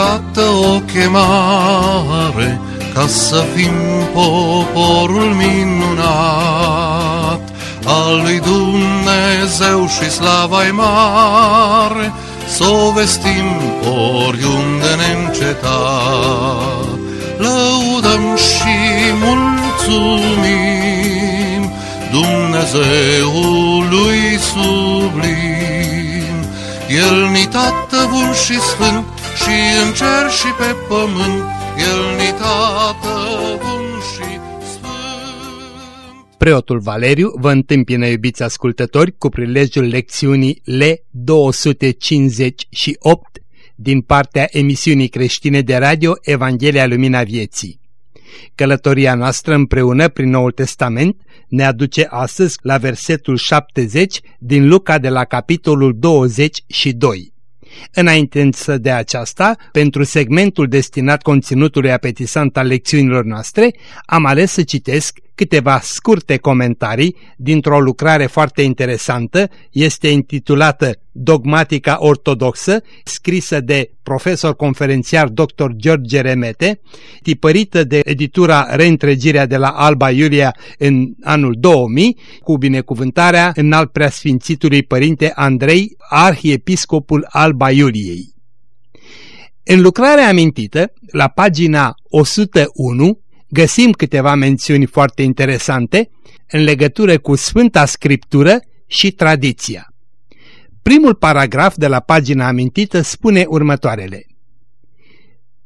iată o chemare ca să fim poporul minunat al lui Dumnezeu și slava mare, să o vestim oriunde neîncetat. Lăudăm și mulțumim Dumnezeului sublim. El ni tată bun și sfânt și în cer și pe pământ, El ni tată bun și sfânt. Preotul Valeriu vă întâmpină, iubiți ascultători, cu prilejul lecțiunii L258 din partea emisiunii creștine de radio Evanghelia Lumina Vieții. Călătoria noastră împreună prin Noul Testament ne aduce astăzi la versetul 70 din Luca de la capitolul 22. Înainte să de aceasta, pentru segmentul destinat conținutului apetisant al lecțiunilor noastre, am ales să citesc câteva scurte comentarii dintr-o lucrare foarte interesantă, este intitulată Dogmatica Ortodoxă, scrisă de profesor conferențiar dr. George Remete, tipărită de editura Reîntregirea de la Alba Iulia în anul 2000, cu binecuvântarea înalt preasfințitului părinte Andrei, arhiepiscopul Alba Iuliei. În lucrarea amintită, la pagina 101, găsim câteva mențiuni foarte interesante în legătură cu Sfânta Scriptură și tradiția. Primul paragraf de la pagina amintită spune următoarele.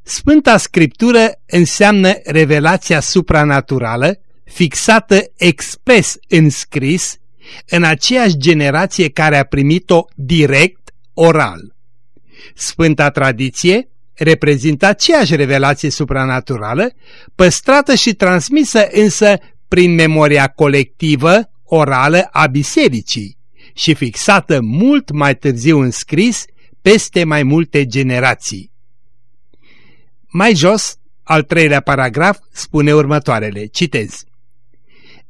Sfânta Scriptură înseamnă revelația supranaturală, fixată expres în scris, în aceeași generație care a primit-o direct, oral. Sfânta Tradiție reprezintă aceeași revelație supranaturală, păstrată și transmisă însă prin memoria colectivă, orală a bisericii și fixată mult mai târziu în scris peste mai multe generații. Mai jos, al treilea paragraf spune următoarele, citez.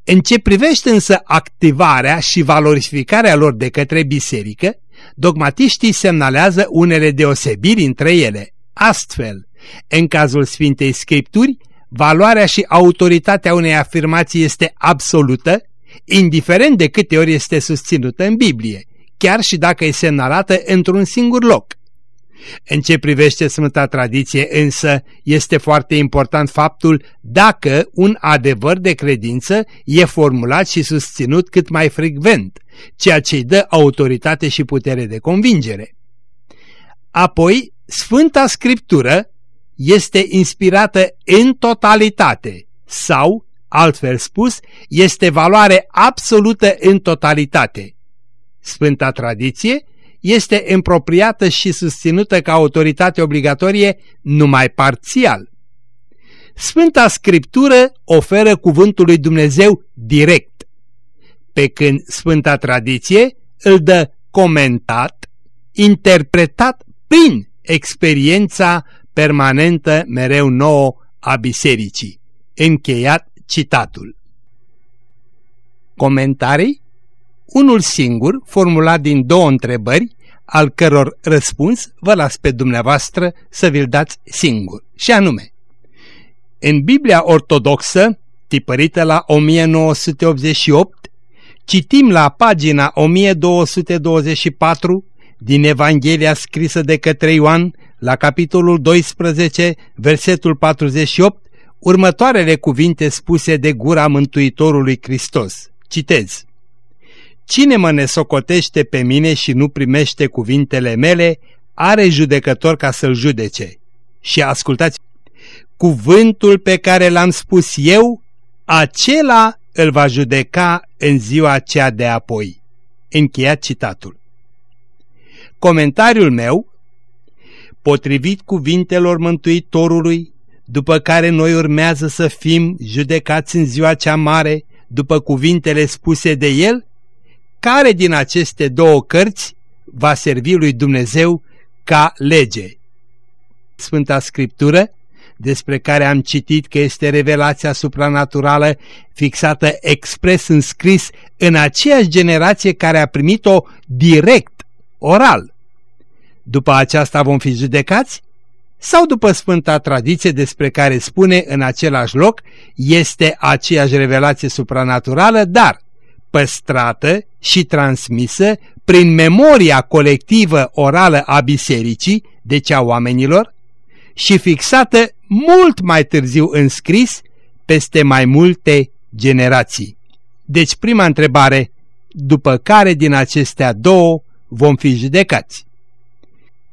În ce privește însă activarea și valorificarea lor de către biserică, dogmatiștii semnalează unele deosebiri între ele. Astfel, în cazul Sfintei Scripturi, valoarea și autoritatea unei afirmații este absolută, indiferent de câte ori este susținută în Biblie, chiar și dacă e semnalată într-un singur loc. În ce privește Sfânta Tradiție însă, este foarte important faptul dacă un adevăr de credință e formulat și susținut cât mai frecvent, ceea ce îi dă autoritate și putere de convingere. Apoi, Sfânta Scriptură este inspirată în totalitate sau, altfel spus, este valoare absolută în totalitate. Sfânta Tradiție este împropriată și susținută ca autoritate obligatorie numai parțial. Sfânta Scriptură oferă cuvântul lui Dumnezeu direct, pe când Sfânta Tradiție îl dă comentat, interpretat prin experiența permanentă mereu nouă a bisericii. Încheiat citatul. Comentarii? Unul singur, formulat din două întrebări, al căror răspuns vă las pe dumneavoastră să vi-l dați singur, și anume. În Biblia Ortodoxă, tipărită la 1988, citim la pagina 1224 din Evanghelia scrisă de către Ioan, la capitolul 12, versetul 48, următoarele cuvinte spuse de gura Mântuitorului Hristos. Citez. Cine mă nesocotește pe mine și nu primește cuvintele mele, are judecător ca să-l judece. Și ascultați, cuvântul pe care l-am spus eu, acela îl va judeca în ziua aceea de apoi. Încheiat citatul. Comentariul meu, potrivit cuvintelor Mântuitorului, după care noi urmează să fim judecați în ziua cea mare, după cuvintele spuse de el, care din aceste două cărți va servi lui Dumnezeu ca lege? Sfânta Scriptură, despre care am citit că este revelația supranaturală fixată expres în scris în aceeași generație care a primit-o direct, oral. După aceasta vom fi judecați? sau după sfânta tradiție despre care spune în același loc, este aceeași revelație supranaturală, dar păstrată și transmisă prin memoria colectivă orală a bisericii, deci a oamenilor, și fixată mult mai târziu în scris peste mai multe generații. Deci prima întrebare, după care din acestea două vom fi judecați?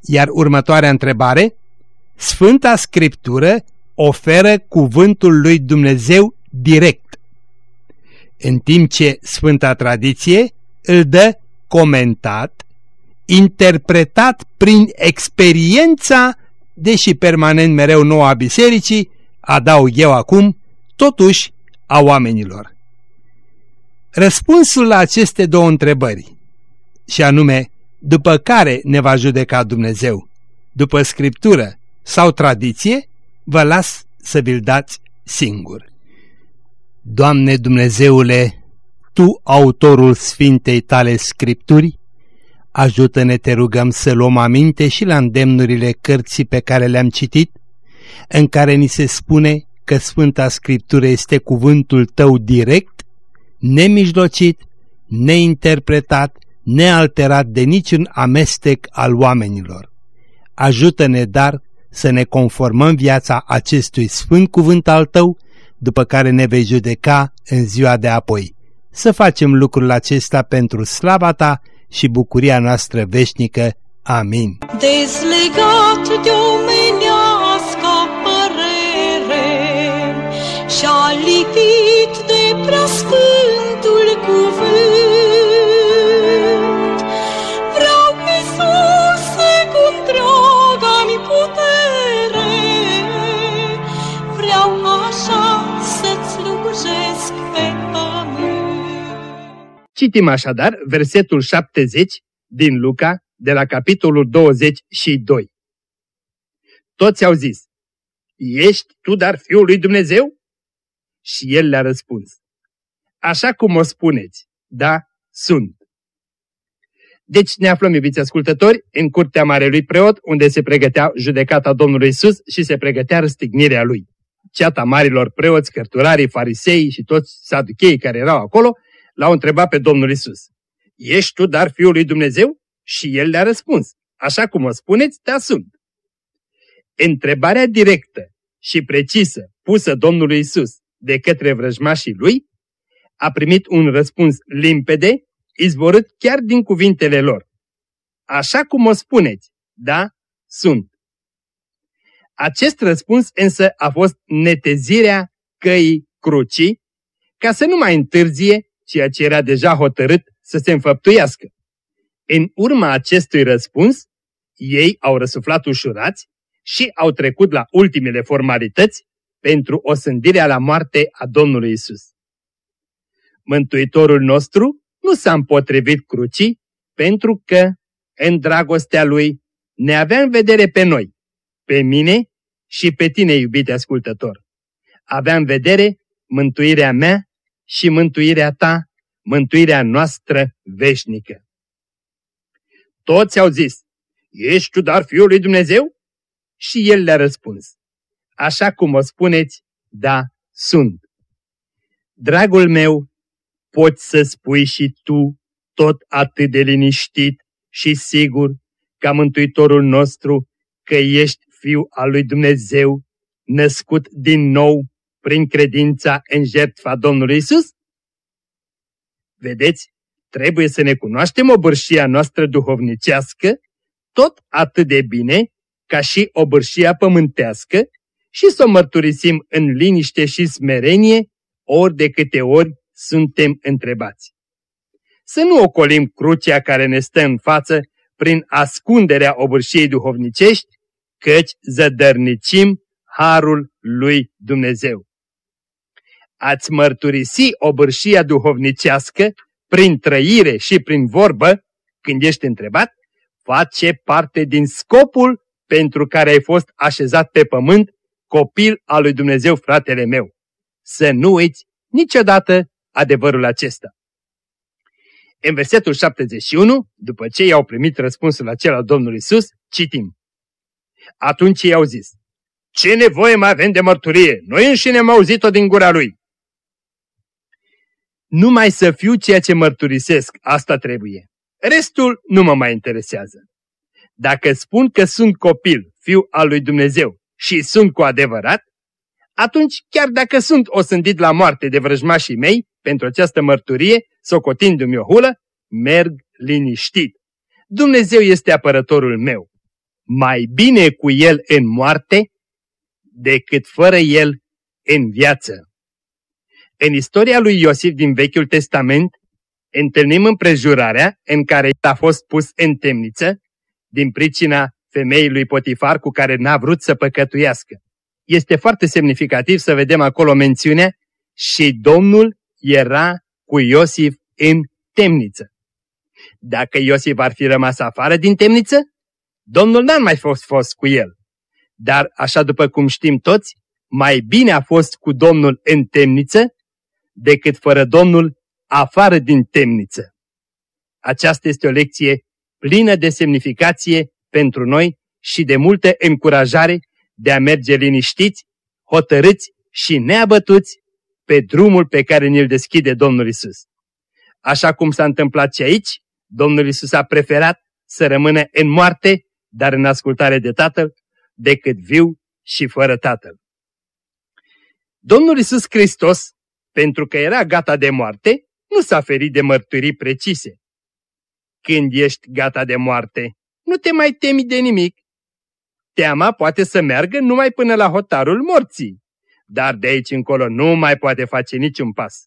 Iar următoarea întrebare, Sfânta Scriptură oferă cuvântul lui Dumnezeu direct, în timp ce Sfânta Tradiție îl dă comentat, interpretat prin experiența, deși permanent mereu nouă a bisericii, adaug eu acum, totuși a oamenilor. Răspunsul la aceste două întrebări, și anume, după care ne va judeca Dumnezeu, după Scriptură sau tradiție, vă las să vi-l dați singur. Doamne Dumnezeule, Tu, autorul Sfintei tale Scripturi, ajută-ne, te rugăm, să luăm aminte și la îndemnurile cărții pe care le-am citit, în care ni se spune că Sfânta Scriptură este cuvântul Tău direct, nemijlocit, neinterpretat, nealterat de niciun amestec al oamenilor. Ajută-ne, dar, să ne conformăm viața acestui sfânt cuvânt al Tău, după care ne vei judeca în ziua de apoi. Să facem lucrul acesta pentru slava Ta și bucuria noastră veșnică. Amin. Dezlegat de omenească părere și-a lipit de preasfântul Citim așadar versetul 70 din Luca, de la capitolul 22. Toți au zis, Ești tu dar Fiul lui Dumnezeu? Și el le-a răspuns, Așa cum o spuneți, da, sunt. Deci ne aflăm, iubiți ascultători, în curtea Marelui Preot, unde se pregătea judecata Domnului Isus și se pregătea răstignirea lui. Ceata marilor preoți, cărturarii, farisei și toți saducheii care erau acolo, l-au întrebat pe Domnul Isus. Ești tu dar Fiul lui Dumnezeu? Și el le-a răspuns. Așa cum o spuneți, da sunt. Întrebarea directă și precisă pusă Domnului Isus de către vrăjmașii lui a primit un răspuns limpede, izvorât chiar din cuvintele lor. Așa cum o spuneți, da, sunt. Acest răspuns însă a fost netezirea căii crucii, ca să nu mai întârzie ceea ce era deja hotărât să se înfăptuiască. În urma acestui răspuns, ei au răsuflat ușurați și au trecut la ultimele formalități pentru osândirea la moarte a Domnului Isus. Mântuitorul nostru nu s-a împotrivit crucii pentru că, în dragostea Lui, ne avea în vedere pe noi, pe mine și pe tine, iubite ascultător. Avea în vedere mântuirea mea și mântuirea ta, mântuirea noastră veșnică. Toți au zis, ești tu dar Fiul lui Dumnezeu? Și el le-a răspuns, așa cum o spuneți, da, sunt. Dragul meu, poți să spui și tu tot atât de liniștit și sigur ca Mântuitorul nostru că ești Fiul al lui Dumnezeu, născut din nou prin credința în jertfa Domnului Isus? Vedeți, trebuie să ne cunoaștem obârșia noastră duhovnicească tot atât de bine ca și obârșia pământească și să o mărturisim în liniște și smerenie ori de câte ori suntem întrebați. Să nu ocolim crucea care ne stă în față prin ascunderea obârșiei duhovnicești, căci zădărnicim harul lui Dumnezeu ați mărturisi obârșia duhovnicească prin trăire și prin vorbă, când ești întrebat, face parte din scopul pentru care ai fost așezat pe pământ, copil al lui Dumnezeu, fratele meu. Să nu uiți niciodată adevărul acesta. În versetul 71, după ce i-au primit răspunsul acela Domnului Isus, citim. Atunci i-au zis, ce nevoie mai avem de mărturie? Noi înșine am auzit-o din gura lui. Numai să fiu ceea ce mărturisesc, asta trebuie. Restul nu mă mai interesează. Dacă spun că sunt copil, fiu al lui Dumnezeu și sunt cu adevărat, atunci chiar dacă sunt osândit la moarte de vrăjmașii mei pentru această mărturie, socotindu-mi o hulă, merg liniștit. Dumnezeu este apărătorul meu. Mai bine cu el în moarte decât fără el în viață. În istoria lui Iosif din Vechiul Testament întâlnim împrejurarea în care a fost pus în temniță din pricina femeii lui Potifar cu care n-a vrut să păcătuiască. Este foarte semnificativ să vedem acolo mențiunea și Domnul era cu Iosif în temniță. Dacă Iosif ar fi rămas afară din temniță, Domnul n-ar mai fost fost cu el. Dar, așa după cum știm toți, mai bine a fost cu Domnul în temniță decât fără Domnul afară din temniță. Aceasta este o lecție plină de semnificație pentru noi și de multă încurajare de a merge liniștiți, hotărâți și neabătuți pe drumul pe care ne-l deschide Domnul Isus. Așa cum s-a întâmplat și aici, Domnul Isus a preferat să rămână în moarte, dar în ascultare de Tatăl, decât viu și fără Tatăl. Domnul Isus Hristos, pentru că era gata de moarte, nu s-a ferit de mărturii precise. Când ești gata de moarte, nu te mai temi de nimic. Teama poate să meargă numai până la hotarul morții, dar de aici încolo nu mai poate face niciun pas.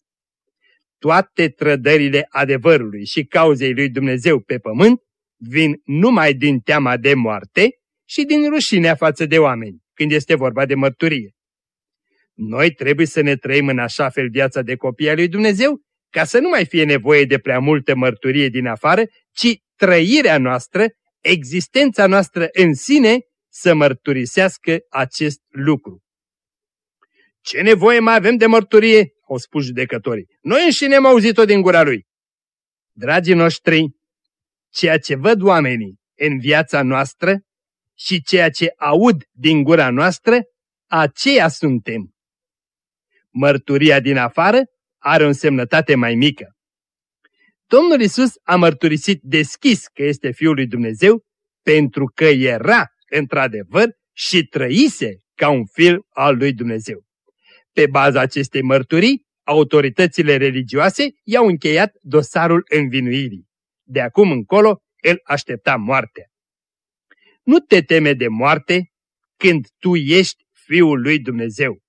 Toate trădările adevărului și cauzei lui Dumnezeu pe pământ vin numai din teama de moarte și din rușinea față de oameni, când este vorba de mărturie. Noi trebuie să ne trăim în așa fel viața de copii al lui Dumnezeu, ca să nu mai fie nevoie de prea multă mărturie din afară, ci trăirea noastră, existența noastră în sine, să mărturisească acest lucru. Ce nevoie mai avem de mărturie? au spus judecătorii. Noi înșine am auzit-o din gura lui. Dragii noștri, ceea ce văd oamenii în viața noastră și ceea ce aud din gura noastră, aceea suntem. Mărturia din afară are o însemnătate mai mică. Domnul Isus a mărturisit deschis că este Fiul lui Dumnezeu pentru că era, într-adevăr, și trăise ca un fiu al lui Dumnezeu. Pe baza acestei mărturii, autoritățile religioase i-au încheiat dosarul învinuirii. De acum încolo, el aștepta moartea. Nu te teme de moarte când tu ești Fiul lui Dumnezeu.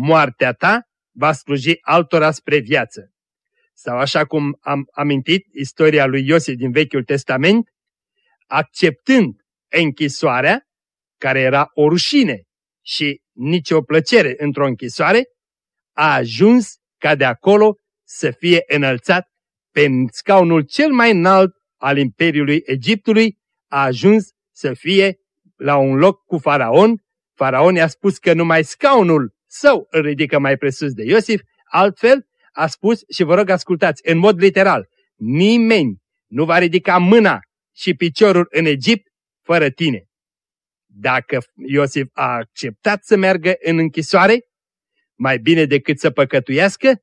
Moartea ta va sluji altora spre viață. Sau așa cum am amintit istoria lui Iosif din Vechiul Testament, acceptând închisoarea, care era o rușine și nicio plăcere într-o închisoare, a ajuns ca de acolo să fie înălțat pe scaunul cel mai înalt al Imperiului Egiptului, a ajuns să fie la un loc cu faraon. Faraon i-a spus că numai scaunul său îl ridică mai presus de Iosif, altfel a spus, și vă rog ascultați, în mod literal, nimeni nu va ridica mâna și piciorul în Egipt fără tine. Dacă Iosif a acceptat să meargă în închisoare, mai bine decât să păcătuiască,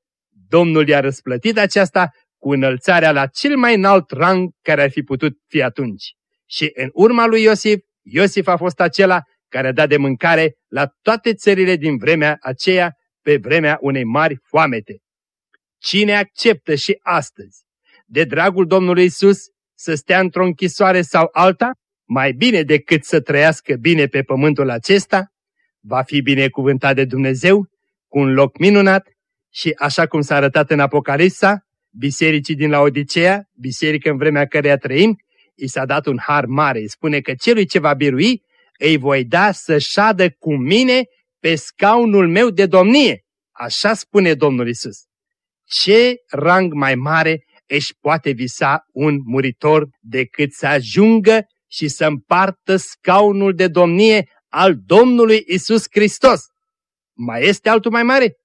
Domnul i-a răsplătit aceasta cu înălțarea la cel mai înalt rang care ar fi putut fi atunci. Și în urma lui Iosif, Iosif a fost acela care a dat de mâncare la toate țările din vremea aceea, pe vremea unei mari foamete. Cine acceptă și astăzi, de dragul Domnului Isus, să stea într-o închisoare sau alta, mai bine decât să trăiască bine pe pământul acesta, va fi binecuvântat de Dumnezeu cu un loc minunat și, așa cum s-a arătat în Apocalipsa, bisericii din Laodicea, biserică în vremea căreia trăim, i s-a dat un har mare. Îi spune că celui ce va birui, îi voi da să șadă cu mine pe scaunul meu de domnie. Așa spune Domnul Isus. Ce rang mai mare își poate visa un muritor decât să ajungă și să împartă scaunul de domnie al Domnului Isus Hristos? Mai este altul mai mare?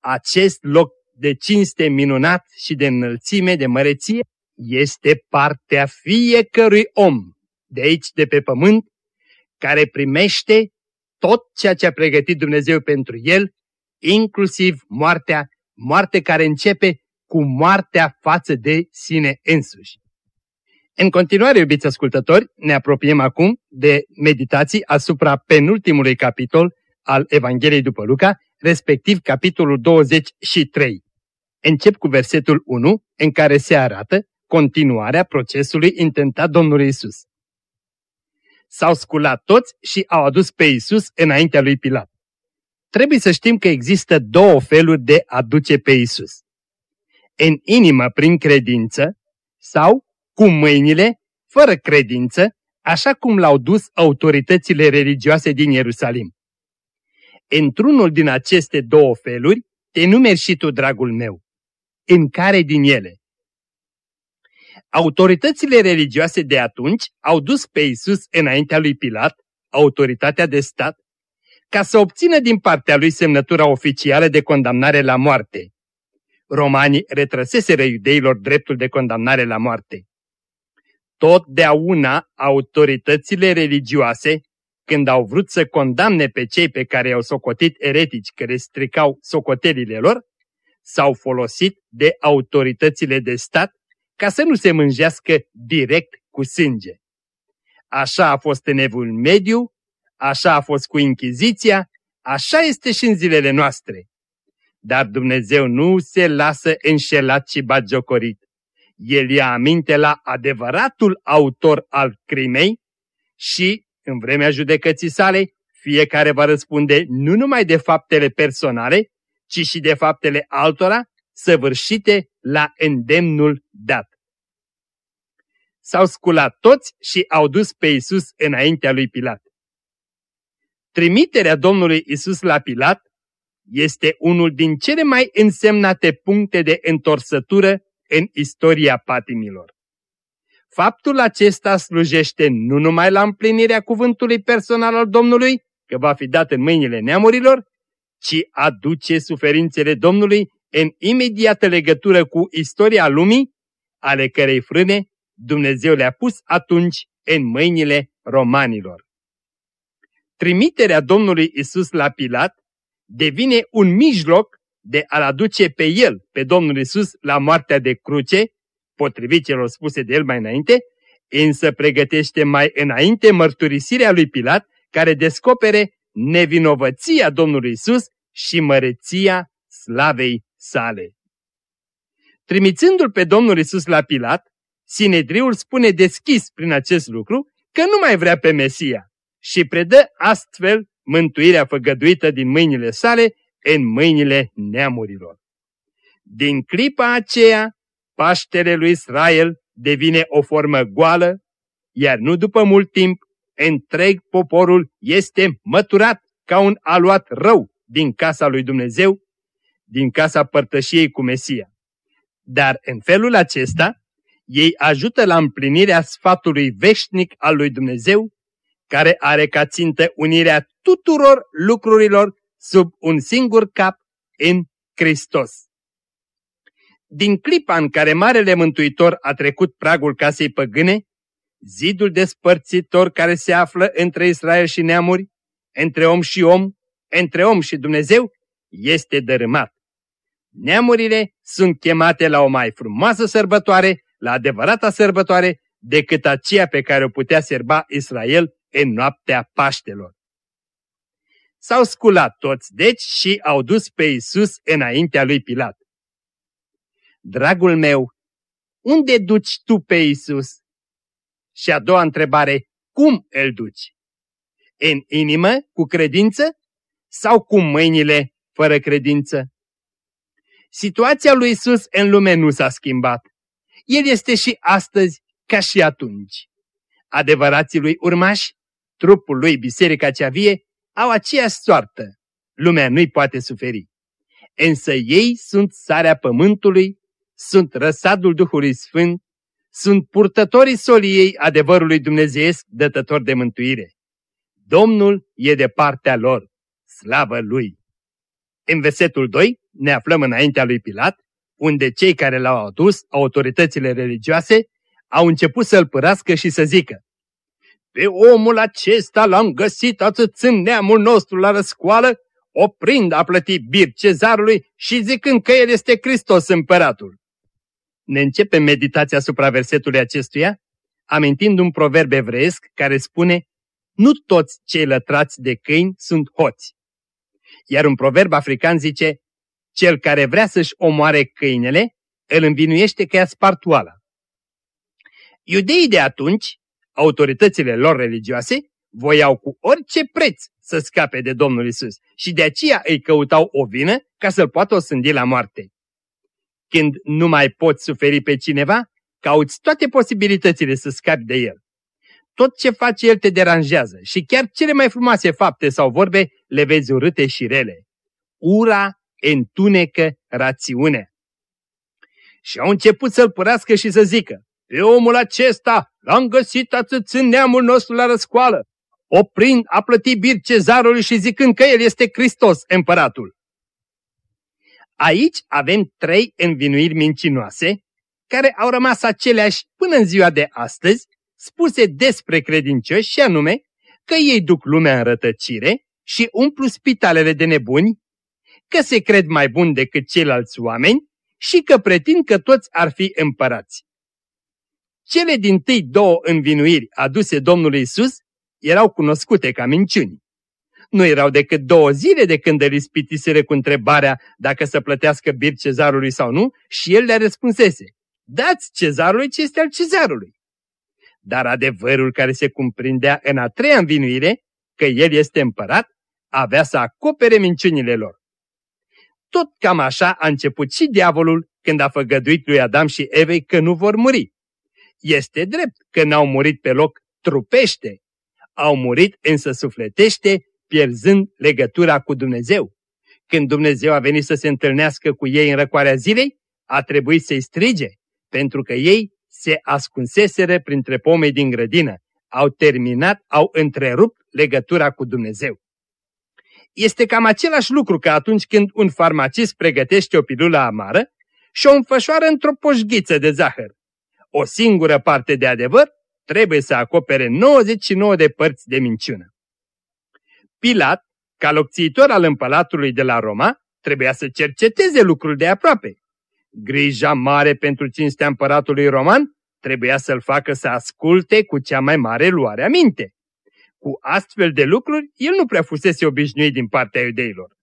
Acest loc de cinste minunat și de înălțime, de măreție, este partea fiecărui om de aici, de pe pământ, care primește tot ceea ce a pregătit Dumnezeu pentru el, inclusiv moartea, moarte care începe cu moartea față de sine însuși. În continuare, iubiți ascultători, ne apropiem acum de meditații asupra penultimului capitol al Evangheliei după Luca, respectiv capitolul 23. Încep cu versetul 1, în care se arată continuarea procesului intentat Domnului Isus. S-au sculat toți și au adus pe Isus înaintea lui Pilat. Trebuie să știm că există două feluri de a duce pe Isus. În inimă prin credință sau cu mâinile, fără credință, așa cum l-au dus autoritățile religioase din Ierusalim. Într-unul din aceste două feluri, te numeri și tu, dragul meu. În care din ele? Autoritățile religioase de atunci au dus pe Isus înaintea lui Pilat, autoritatea de stat, ca să obțină din partea lui semnătura oficială de condamnare la moarte. Romanii retrăseseră iudeilor dreptul de condamnare la moarte. Totdeauna autoritățile religioase, când au vrut să condamne pe cei pe care i-au socotit eretici care stricau socotelile lor, s-au folosit de autoritățile de stat ca să nu se mânjească direct cu sânge. Așa a fost în evul mediu, așa a fost cu Inchiziția, așa este și în zilele noastre. Dar Dumnezeu nu se lasă înșelat și bagiocorit. El ia aminte la adevăratul autor al crimei și, în vremea judecății sale, fiecare va răspunde nu numai de faptele personale, ci și de faptele altora, săvârșite la îndemnul dat. S-au sculat toți și au dus pe Isus înaintea lui Pilat. Trimiterea Domnului Isus la Pilat este unul din cele mai însemnate puncte de întorsătură în istoria patimilor. Faptul acesta slujește nu numai la împlinirea cuvântului personal al Domnului, că va fi dat în mâinile neamurilor, ci aduce suferințele Domnului în imediată legătură cu istoria lumii, ale cărei frâne Dumnezeu le-a pus atunci în mâinile romanilor. Trimiterea Domnului Isus la Pilat devine un mijloc de a-L aduce pe El, pe Domnul Isus, la moartea de cruce, potrivit celor spuse de El mai înainte, însă pregătește mai înainte mărturisirea lui Pilat, care descopere nevinovăția Domnului Isus și măreția slavei sale. Trimițându-l pe Domnul Isus la Pilat, Sinedriul spune deschis prin acest lucru că nu mai vrea pe Mesia și predă astfel mântuirea făgăduită din mâinile sale în mâinile neamurilor. Din clipa aceea, Paștele lui Israel devine o formă goală, iar nu după mult timp, întreg poporul este măturat ca un aluat rău din casa lui Dumnezeu, din casa părtășiei cu Mesia. Dar în felul acesta, ei ajută la împlinirea sfatului veșnic al lui Dumnezeu, care are ca țintă unirea tuturor lucrurilor sub un singur cap în Hristos. Din clipa în care Marele Mântuitor a trecut pragul casei păgâne, zidul despărțitor care se află între Israel și neamuri, între om și om, între om și Dumnezeu, este dărâmat. Neamurile sunt chemate la o mai frumoasă sărbătoare, la adevărata sărbătoare, decât aceea pe care o putea serba Israel în noaptea Paștelor. S-au sculat toți, deci, și au dus pe Isus înaintea lui Pilat. Dragul meu, unde duci tu pe Isus? Și a doua întrebare, cum îl duci? În inimă, cu credință, sau cu mâinile, fără credință? Situația lui Isus în lume nu s-a schimbat. El este și astăzi ca și atunci. Adevărații lui urmași, trupul lui Biserica cea vie, au aceeași soartă. Lumea nu-i poate suferi. Însă ei sunt sarea pământului, sunt răsadul Duhului Sfânt, sunt purtătorii soliei adevărului dumnezeiesc dătător de mântuire. Domnul e de partea lor, slavă Lui! În versetul 2 ne aflăm înaintea lui Pilat, unde cei care l-au adus, autoritățile religioase, au început să-l părască și să zică pe omul acesta l-am găsit atâțând neamul nostru la răscoală, oprind a plăti bir cezarului și zicând că el este Hristos împăratul. Ne începem meditația asupra versetului acestuia, amintind un proverb evreiesc care spune Nu toți cei lătrați de câini sunt hoți. Iar un proverb african zice Cel care vrea să-și omoare câinele, îl învinuiește că i-a spart oala. Iudeii de atunci, autoritățile lor religioase, voiau cu orice preț să scape de Domnul Isus și de aceea îi căutau o vină ca să-l poată osândi la moarte. Când nu mai poți suferi pe cineva, cauți toate posibilitățile să scapi de el. Tot ce face el te deranjează și chiar cele mai frumoase fapte sau vorbe le vezi urâte și rele. Ura întunecă rațiunea. Și au început să-l părască și să zică, pe omul acesta l-am găsit atâțând neamul nostru la răscoală, oprind a plăti bir cezarului și zicând că el este Hristos, împăratul. Aici avem trei învinuiri mincinoase, care au rămas aceleași până în ziua de astăzi, spuse despre credincioși și anume că ei duc lumea în rătăcire și umplu spitalele de nebuni, că se cred mai buni decât ceilalți oameni și că pretind că toți ar fi împărați. Cele din tâi două învinuiri aduse Domnului Isus erau cunoscute ca minciuni. Nu erau decât două zile de când îl ispitiseră cu întrebarea dacă să plătească bir cezarului sau nu și el le răspunsese, dați cezarului ce este al cezarului. Dar adevărul care se cumprindea în a treia învinuire, că el este împărat, avea să acopere minciunile lor. Tot cam așa a început și diavolul când a făgăduit lui Adam și Evei că nu vor muri. Este drept că n-au murit pe loc trupește, au murit însă sufletește, pierzând legătura cu Dumnezeu. Când Dumnezeu a venit să se întâlnească cu ei în răcoarea zilei, a trebuit să-i strige, pentru că ei se ascunseseră printre pomei din grădină, au terminat, au întrerupt legătura cu Dumnezeu. Este cam același lucru ca atunci când un farmacist pregătește o pilulă amară și o înfășoară într-o poșghiță de zahăr. O singură parte de adevăr trebuie să acopere 99 de părți de minciună. Pilat, ca locțiitor al împălatului de la Roma, trebuia să cerceteze lucrul de aproape. Grija mare pentru cinstea împăratului roman trebuia să-l facă să asculte cu cea mai mare luare aminte. Cu astfel de lucruri, el nu prea fusese obișnuit din partea iudeilor.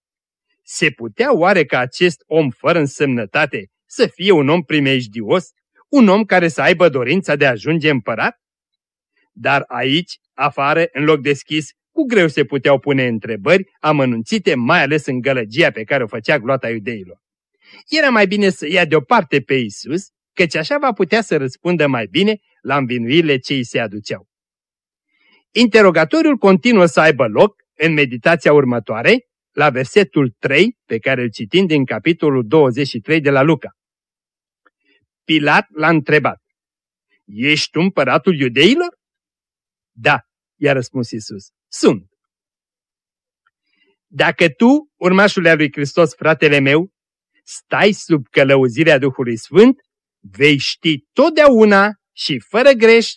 Se putea oare ca acest om fără însemnătate să fie un om primejdios, un om care să aibă dorința de a ajunge împărat? Dar aici, afară, în loc deschis, cu greu se puteau pune întrebări amănunțite, mai ales în gălăgia pe care o făcea gloata iudeilor. Era mai bine să ia deoparte pe Isus, căci așa va putea să răspundă mai bine la învinuirile ce îi se aduceau. Interogatoriul continuă să aibă loc în meditația următoare, la versetul 3, pe care îl citim din capitolul 23 de la Luca. Pilat l-a întrebat, Ești tu împăratul iudeilor? Da, i-a răspuns Isus. Sunt. Dacă tu, urmașul lui Hristos, fratele meu, stai sub călăuzirea Duhului Sfânt, vei ști totdeauna și fără greș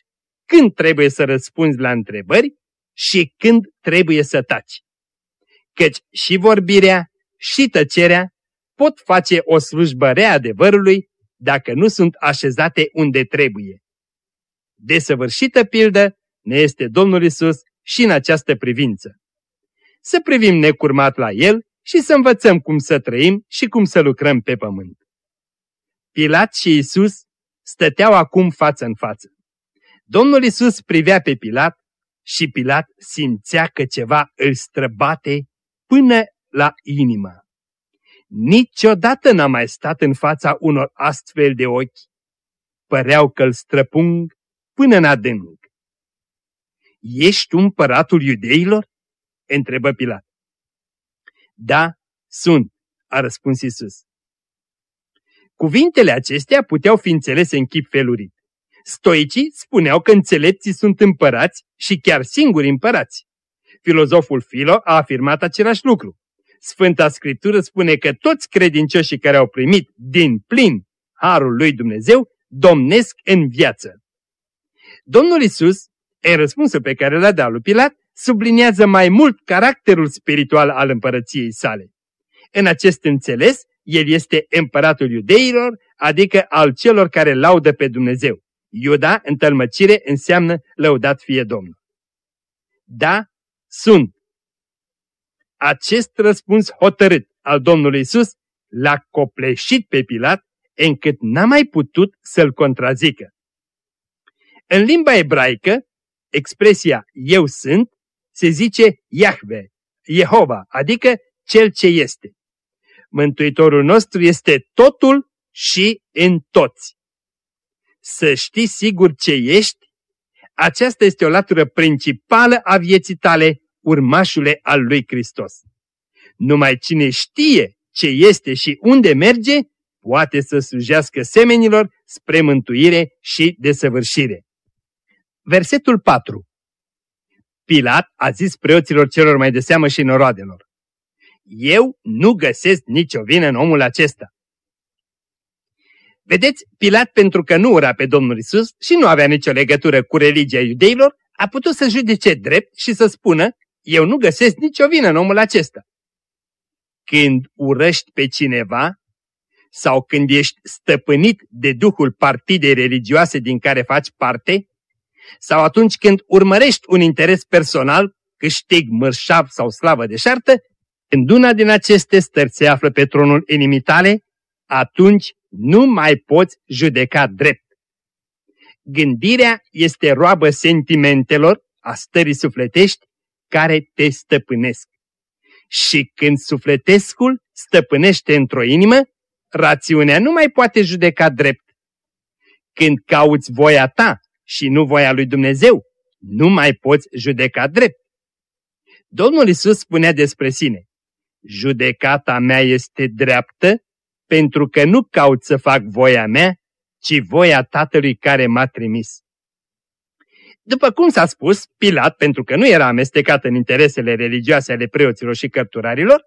când trebuie să răspunzi la întrebări și când trebuie să taci. Căci și vorbirea și tăcerea pot face o slujbă rea adevărului dacă nu sunt așezate unde trebuie. Desăvârșită pildă ne este Domnul Isus și în această privință. Să privim necurmat la El și să învățăm cum să trăim și cum să lucrăm pe pământ. Pilat și Isus stăteau acum față în față. Domnul Isus privea pe Pilat și Pilat simțea că ceva îl străbate până la inimă. Niciodată n-a mai stat în fața unor astfel de ochi. Păreau că îl străpung până în adânc. Ești tu împăratul iudeilor? întrebă Pilat. Da, sunt, a răspuns Isus. Cuvintele acestea puteau fi înțelese în chip felurit. Stoicii spuneau că înțelepții sunt împărați și chiar singuri împărați. Filozoful Filo a afirmat același lucru. Sfânta Scriptură spune că toți credincioșii care au primit din plin harul lui Dumnezeu domnesc în viață. Domnul Isus În răspunsul pe care l-a dat lui Pilat, subliniază mai mult caracterul spiritual al împărăției sale. În acest înțeles, el este împăratul iudeilor, adică al celor care laudă pe Dumnezeu. Iuda, în tălmăcire, înseamnă lăudat fie Domnul. Da, sunt. Acest răspuns hotărât al Domnului Isus l-a copleșit pe Pilat încât n-a mai putut să-l contrazică. În limba ebraică, expresia eu sunt se zice Iahve, Jehova, adică Cel ce este. Mântuitorul nostru este totul și în toți. Să știi sigur ce ești, aceasta este o latură principală a vieții tale, urmașule al lui Hristos. Numai cine știe ce este și unde merge, poate să slujească semenilor spre mântuire și desăvârșire. Versetul 4 Pilat a zis preoților celor mai de seamă și noroadelor, Eu nu găsesc nicio vină în omul acesta. Vedeți, Pilat, pentru că nu ura pe Domnul Isus și nu avea nicio legătură cu religia iudeilor, a putut să judece drept și să spună, eu nu găsesc nicio vină în omul acesta. Când urăști pe cineva sau când ești stăpânit de duhul partidei religioase din care faci parte, sau atunci când urmărești un interes personal, câștig, mărșav sau slavă deșartă, când una din aceste stări se află pe tronul inimii tale, atunci nu mai poți judeca drept. Gândirea este roabă sentimentelor, a stării sufletești, care te stăpânesc. Și când sufletescul stăpânește într-o inimă, rațiunea nu mai poate judeca drept. Când cauți voia ta și nu voia lui Dumnezeu, nu mai poți judeca drept. Domnul Isus spunea despre sine, judecata mea este dreaptă pentru că nu caut să fac voia mea, ci voia Tatălui care m-a trimis. După cum s-a spus, Pilat, pentru că nu era amestecat în interesele religioase ale preoților și cărturarilor,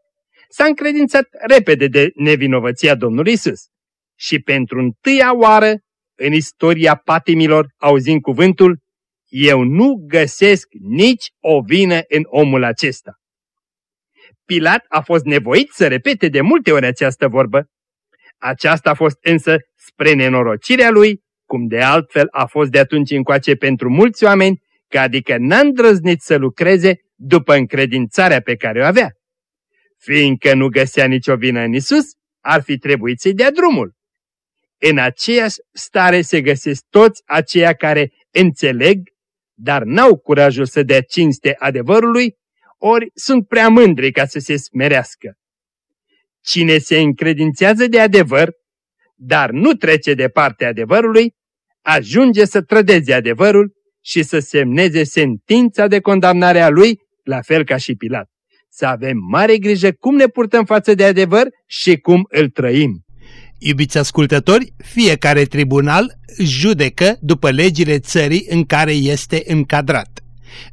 s-a încredințat repede de nevinovăția Domnului Isus. Și pentru întâia oară, în istoria patimilor, auzind cuvântul, eu nu găsesc nici o vină în omul acesta. Pilat a fost nevoit să repete de multe ori această vorbă. Aceasta a fost însă spre nenorocirea lui, cum de altfel a fost de atunci încoace pentru mulți oameni, că adică n-a îndrăznit să lucreze după încredințarea pe care o avea. Fiindcă nu găsea nicio vină în Isus, ar fi trebuit să-i dea drumul. În aceeași stare se găsesc toți aceia care înțeleg, dar n-au curajul să dea cinste adevărului, ori sunt prea mândri ca să se smerească. Cine se încredințează de adevăr, dar nu trece de partea adevărului, ajunge să trădeze adevărul și să semneze sentința de condamnare a lui, la fel ca și Pilat. Să avem mare grijă cum ne purtăm față de adevăr și cum îl trăim. Iubiți ascultători, fiecare tribunal judecă după legile țării în care este încadrat.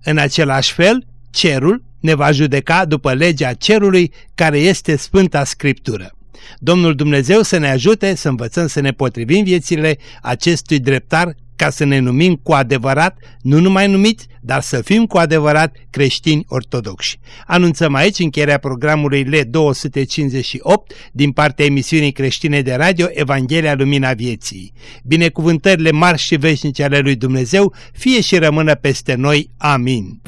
În același fel, cerul ne va judeca după legea cerului care este Sfânta Scriptură. Domnul Dumnezeu să ne ajute să învățăm să ne potrivim viețile acestui dreptar ca să ne numim cu adevărat, nu numai numiți, dar să fim cu adevărat creștini ortodoxi. Anunțăm aici încheierea programului L258 din partea emisiunii creștine de radio Evanghelia Lumina Vieții. Binecuvântările mari și veșnice ale lui Dumnezeu fie și rămână peste noi. Amin.